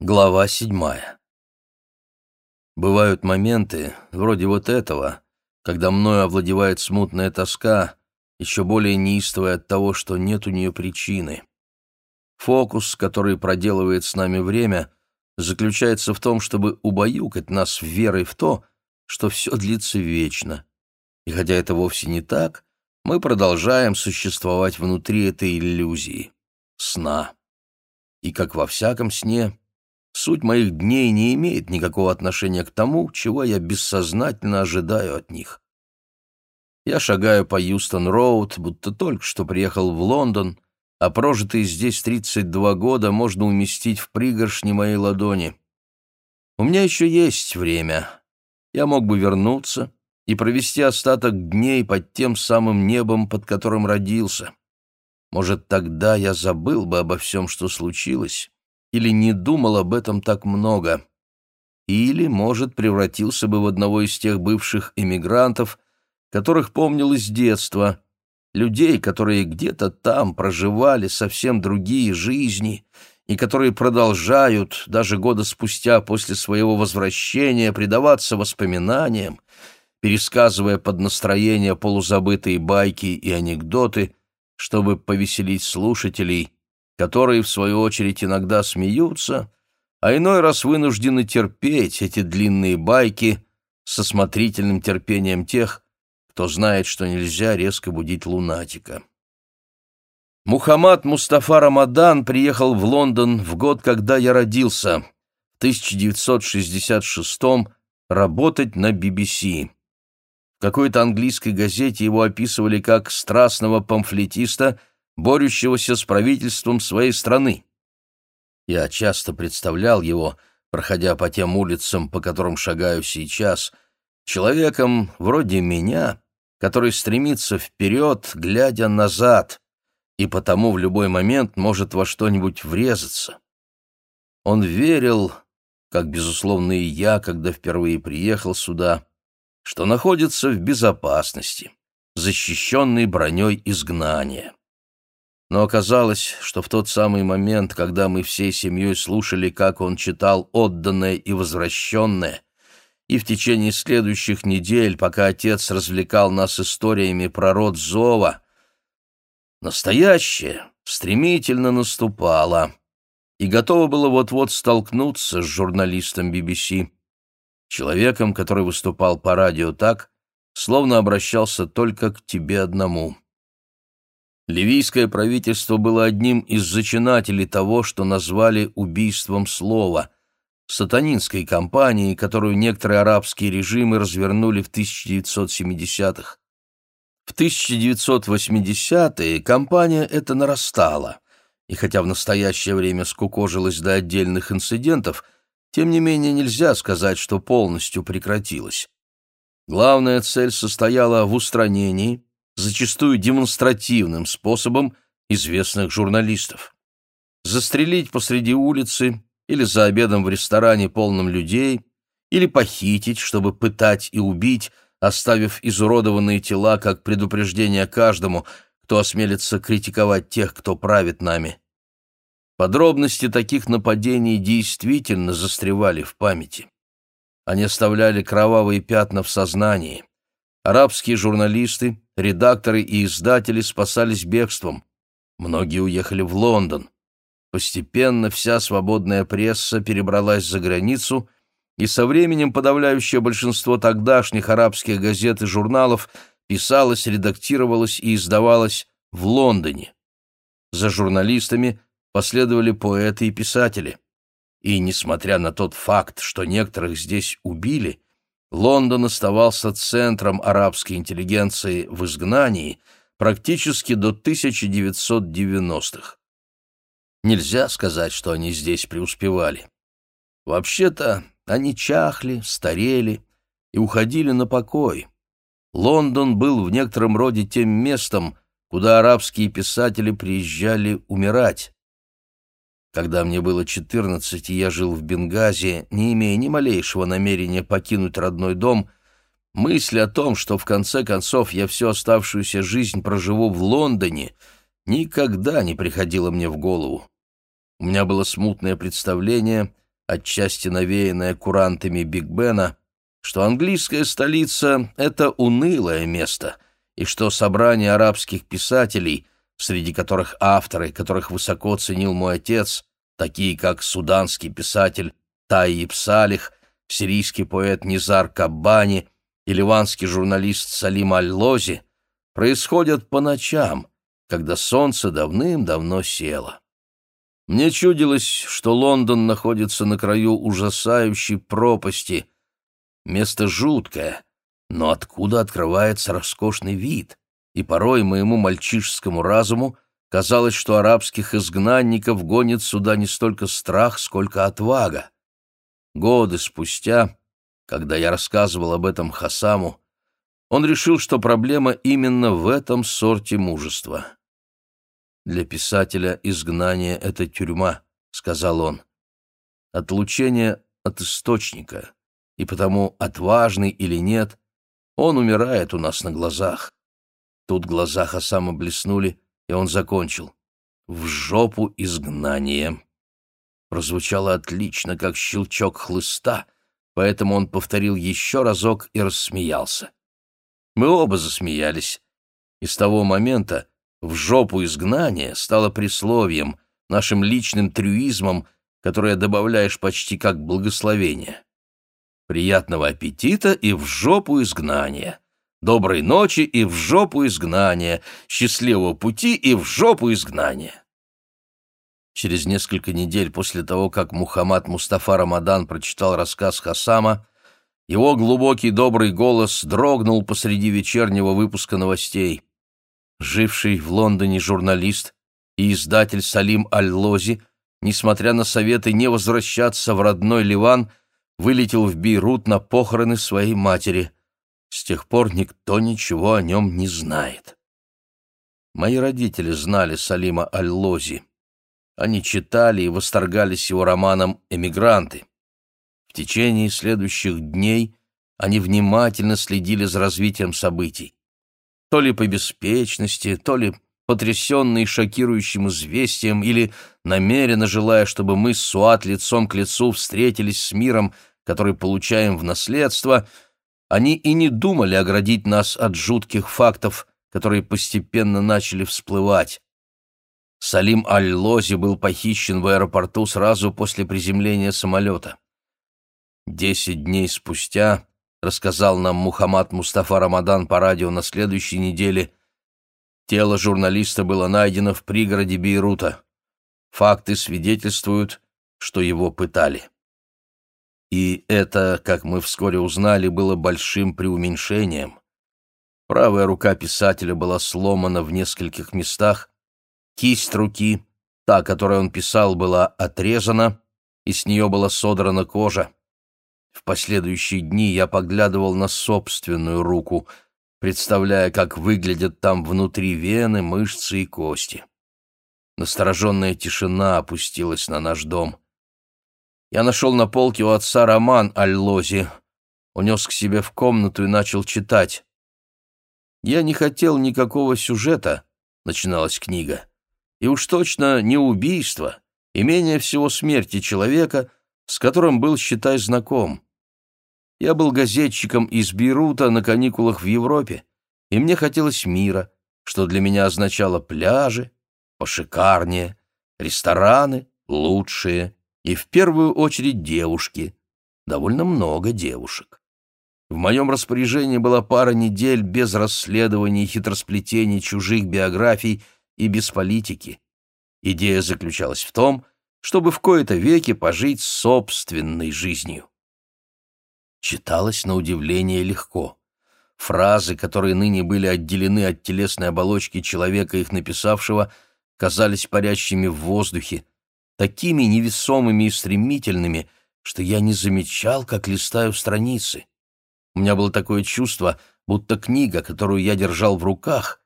Глава седьмая. Бывают моменты, вроде вот этого, когда мною овладевает смутная тоска, еще более неистовая от того, что нет у нее причины. Фокус, который проделывает с нами время, заключается в том, чтобы убаюкать нас верой в то, что все длится вечно. И хотя это вовсе не так, мы продолжаем существовать внутри этой иллюзии — сна. И как во всяком сне — Суть моих дней не имеет никакого отношения к тому, чего я бессознательно ожидаю от них. Я шагаю по Юстон-Роуд, будто только что приехал в Лондон, а прожитые здесь 32 года можно уместить в пригоршни моей ладони. У меня еще есть время. Я мог бы вернуться и провести остаток дней под тем самым небом, под которым родился. Может, тогда я забыл бы обо всем, что случилось, или не думал об этом так много. Или, может, превратился бы в одного из тех бывших эмигрантов, которых помнил из детства, людей, которые где-то там проживали совсем другие жизни и которые продолжают, даже года спустя после своего возвращения, предаваться воспоминаниям, пересказывая под настроение полузабытые байки и анекдоты, чтобы повеселить слушателей – которые, в свою очередь, иногда смеются, а иной раз вынуждены терпеть эти длинные байки со смотрительным терпением тех, кто знает, что нельзя резко будить лунатика. Мухаммад Мустафа Рамадан приехал в Лондон в год, когда я родился, в 1966 работать на BBC. В какой-то английской газете его описывали как страстного памфлетиста – борющегося с правительством своей страны. Я часто представлял его, проходя по тем улицам, по которым шагаю сейчас, человеком вроде меня, который стремится вперед, глядя назад, и потому в любой момент может во что-нибудь врезаться. Он верил, как, безусловно, и я, когда впервые приехал сюда, что находится в безопасности, защищенный броней изгнания. Но оказалось, что в тот самый момент, когда мы всей семьей слушали, как он читал «Отданное и возвращенное», и в течение следующих недель, пока отец развлекал нас историями про род Зова, настоящее стремительно наступало и готово было вот-вот столкнуться с журналистом BBC, человеком, который выступал по радио так, словно обращался только к тебе одному. Ливийское правительство было одним из зачинателей того, что назвали убийством слова, сатанинской кампании, которую некоторые арабские режимы развернули в 1970-х. В 1980-е кампания эта нарастала, и хотя в настоящее время скукожилась до отдельных инцидентов, тем не менее нельзя сказать, что полностью прекратилась. Главная цель состояла в устранении, зачастую демонстративным способом известных журналистов. Застрелить посреди улицы или за обедом в ресторане полном людей, или похитить, чтобы пытать и убить, оставив изуродованные тела как предупреждение каждому, кто осмелится критиковать тех, кто правит нами. Подробности таких нападений действительно застревали в памяти. Они оставляли кровавые пятна в сознании. Арабские журналисты, редакторы и издатели спасались бегством. Многие уехали в Лондон. Постепенно вся свободная пресса перебралась за границу, и со временем подавляющее большинство тогдашних арабских газет и журналов писалось, редактировалось и издавалось в Лондоне. За журналистами последовали поэты и писатели. И, несмотря на тот факт, что некоторых здесь убили, Лондон оставался центром арабской интеллигенции в изгнании практически до 1990-х. Нельзя сказать, что они здесь преуспевали. Вообще-то они чахли, старели и уходили на покой. Лондон был в некотором роде тем местом, куда арабские писатели приезжали умирать. Когда мне было четырнадцать, и я жил в Бенгази, не имея ни малейшего намерения покинуть родной дом, мысль о том, что в конце концов я всю оставшуюся жизнь проживу в Лондоне, никогда не приходила мне в голову. У меня было смутное представление, отчасти навеянное курантами Биг Бена, что английская столица — это унылое место, и что собрание арабских писателей, среди которых авторы, которых высоко ценил мой отец, такие как суданский писатель Тайиб Салих, сирийский поэт Низар Каббани и ливанский журналист Салим Аль-Лози, происходят по ночам, когда солнце давным-давно село. Мне чудилось, что Лондон находится на краю ужасающей пропасти — Место жуткое, но откуда открывается роскошный вид? И порой моему мальчишескому разуму казалось, что арабских изгнанников гонит сюда не столько страх, сколько отвага. Годы спустя, когда я рассказывал об этом Хасаму, он решил, что проблема именно в этом сорте мужества. «Для писателя изгнание — это тюрьма», — сказал он. «Отлучение от источника, и потому, отважный или нет, он умирает у нас на глазах. Тут глаза Хасама блеснули, и он закончил. «В жопу изгнание!» Прозвучало отлично, как щелчок хлыста, поэтому он повторил еще разок и рассмеялся. Мы оба засмеялись. И с того момента «в жопу изгнание» стало присловием, нашим личным трюизмом, которое добавляешь почти как благословение. Приятного аппетита и в жопу изгнания. Доброй ночи и в жопу изгнания. Счастливого пути и в жопу изгнания. Через несколько недель после того, как Мухаммад Мустафа Рамадан прочитал рассказ Хасама, его глубокий добрый голос дрогнул посреди вечернего выпуска новостей. Живший в Лондоне журналист и издатель Салим Аль-Лози, несмотря на советы не возвращаться в родной Ливан, вылетел в Бейрут на похороны своей матери. С тех пор никто ничего о нем не знает. Мои родители знали Салима Аль-Лози. Они читали и восторгались его романом «Эмигранты». В течение следующих дней они внимательно следили за развитием событий. То ли по беспечности, то ли потрясенные шокирующим известием или намеренно желая, чтобы мы с Суат лицом к лицу встретились с миром, который получаем в наследство, они и не думали оградить нас от жутких фактов, которые постепенно начали всплывать. Салим Аль-Лози был похищен в аэропорту сразу после приземления самолета. Десять дней спустя, рассказал нам Мухаммад Мустафа Рамадан по радио на следующей неделе, Тело журналиста было найдено в пригороде Бейрута. Факты свидетельствуют, что его пытали. И это, как мы вскоре узнали, было большим преуменьшением. Правая рука писателя была сломана в нескольких местах, кисть руки, та, которой он писал, была отрезана, и с нее была содрана кожа. В последующие дни я поглядывал на собственную руку — представляя, как выглядят там внутри вены, мышцы и кости. Настороженная тишина опустилась на наш дом. Я нашел на полке у отца роман Аль-Лози, унес к себе в комнату и начал читать. «Я не хотел никакого сюжета», — начиналась книга, «и уж точно не убийство, и менее всего смерти человека, с которым был, считай, знаком. Я был газетчиком из Бейрута на каникулах в Европе, и мне хотелось мира, что для меня означало пляжи, пошикарнее, рестораны лучшие и в первую очередь девушки, довольно много девушек. В моем распоряжении была пара недель без расследований хитросплетений чужих биографий и без политики. Идея заключалась в том, чтобы в кои-то веки пожить собственной жизнью читалось на удивление легко. Фразы, которые ныне были отделены от телесной оболочки человека, их написавшего, казались парящими в воздухе, такими невесомыми и стремительными, что я не замечал, как листаю страницы. У меня было такое чувство, будто книга, которую я держал в руках,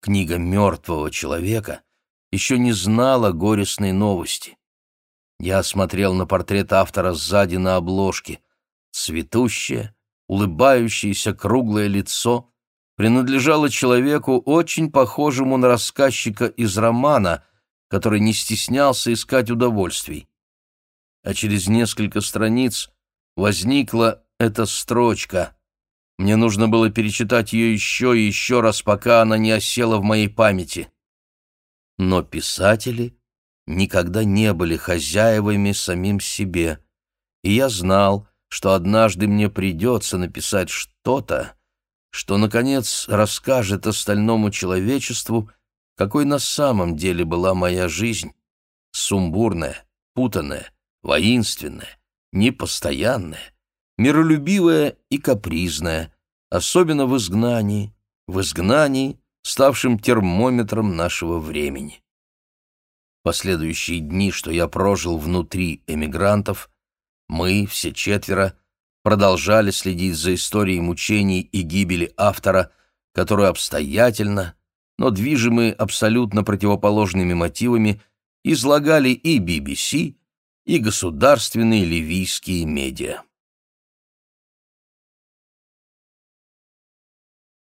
книга мертвого человека, еще не знала горестной новости. Я смотрел на портрет автора сзади на обложке. Цветущее, улыбающееся круглое лицо принадлежало человеку, очень похожему на рассказчика из романа, который не стеснялся искать удовольствий. а через несколько страниц возникла эта строчка. Мне нужно было перечитать ее еще и еще раз, пока она не осела в моей памяти. Но писатели никогда не были хозяевами самим себе, и я знал, что однажды мне придется написать что-то, что, наконец, расскажет остальному человечеству, какой на самом деле была моя жизнь, сумбурная, путанная, воинственная, непостоянная, миролюбивая и капризная, особенно в изгнании, в изгнании, ставшем термометром нашего времени. Последующие дни, что я прожил внутри эмигрантов, мы, все четверо, продолжали следить за историей мучений и гибели автора, которую обстоятельно, но движимые абсолютно противоположными мотивами, излагали и BBC, и государственные ливийские медиа.